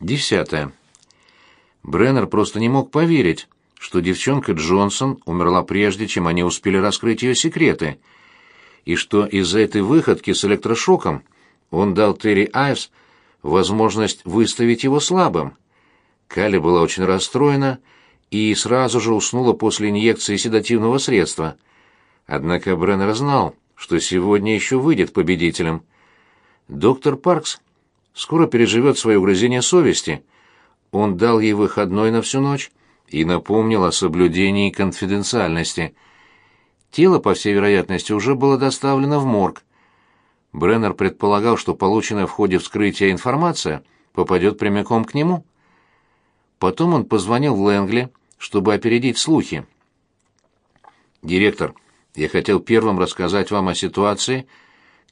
Десятое. Бреннер просто не мог поверить, что девчонка Джонсон умерла прежде, чем они успели раскрыть ее секреты, и что из-за этой выходки с электрошоком он дал Терри Айвс возможность выставить его слабым. Калли была очень расстроена и сразу же уснула после инъекции седативного средства. Однако Бреннер знал, что сегодня еще выйдет победителем. Доктор Паркс скоро переживет свое угрызение совести. Он дал ей выходной на всю ночь и напомнил о соблюдении конфиденциальности. Тело, по всей вероятности, уже было доставлено в морг. Бреннер предполагал, что полученная в ходе вскрытия информация попадет прямиком к нему. Потом он позвонил Лэнгли, чтобы опередить слухи. «Директор, я хотел первым рассказать вам о ситуации,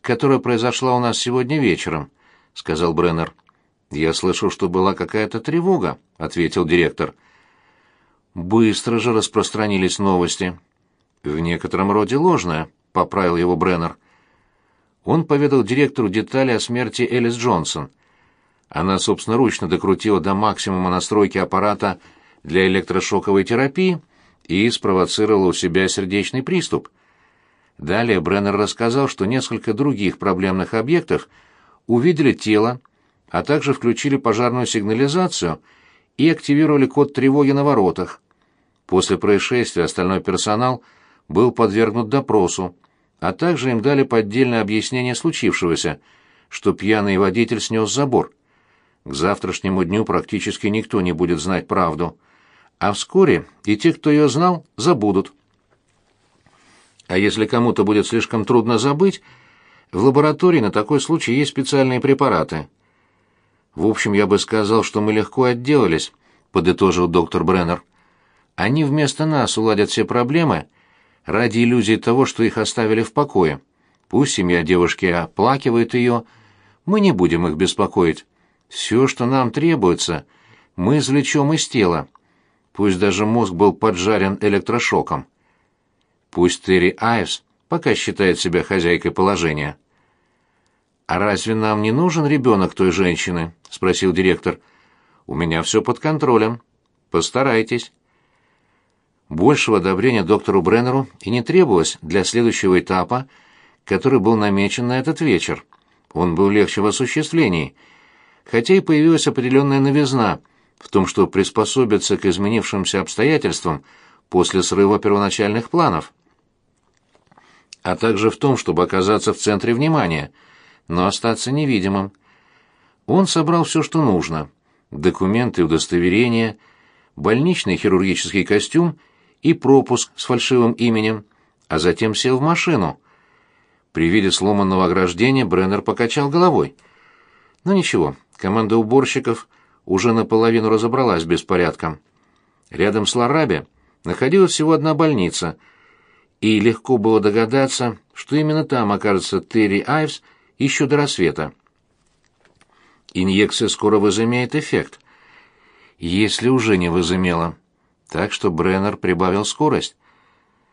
которая произошла у нас сегодня вечером», — сказал Бреннер. «Я слышал, что была какая-то тревога», — ответил директор. Быстро же распространились новости. «В некотором роде ложная», — поправил его Бреннер. Он поведал директору детали о смерти Элис Джонсон. Она собственноручно докрутила до максимума настройки аппарата для электрошоковой терапии и спровоцировала у себя сердечный приступ. Далее Бреннер рассказал, что несколько других проблемных объектов увидели тело, а также включили пожарную сигнализацию и активировали код тревоги на воротах. После происшествия остальной персонал был подвергнут допросу, а также им дали поддельное объяснение случившегося, что пьяный водитель снес забор. К завтрашнему дню практически никто не будет знать правду, а вскоре и те, кто ее знал, забудут. А если кому-то будет слишком трудно забыть, в лаборатории на такой случай есть специальные препараты. В общем, я бы сказал, что мы легко отделались, подытожил доктор Бреннер. Они вместо нас уладят все проблемы ради иллюзии того, что их оставили в покое. Пусть семья девушки оплакивает ее, мы не будем их беспокоить. Все, что нам требуется, мы извлечем из тела. Пусть даже мозг был поджарен электрошоком. Пусть Терри Айвс пока считает себя хозяйкой положения. «А разве нам не нужен ребенок той женщины?» — спросил директор. «У меня все под контролем. Постарайтесь». Большего одобрения доктору Бреннеру и не требовалось для следующего этапа, который был намечен на этот вечер. Он был легче в осуществлении, хотя и появилась определенная новизна в том, что приспособиться к изменившимся обстоятельствам после срыва первоначальных планов, а также в том, чтобы оказаться в центре внимания, но остаться невидимым. Он собрал все, что нужно — документы, удостоверения, больничный хирургический костюм и пропуск с фальшивым именем, а затем сел в машину. При виде сломанного ограждения Бреннер покачал головой. Но «Ну ничего, команда уборщиков уже наполовину разобралась с беспорядком. Рядом с Лараби находилась всего одна больница, и легко было догадаться, что именно там окажется Терри Айвс еще до рассвета. Инъекция скоро возымеет эффект. Если уже не возымела так что Бреннер прибавил скорость.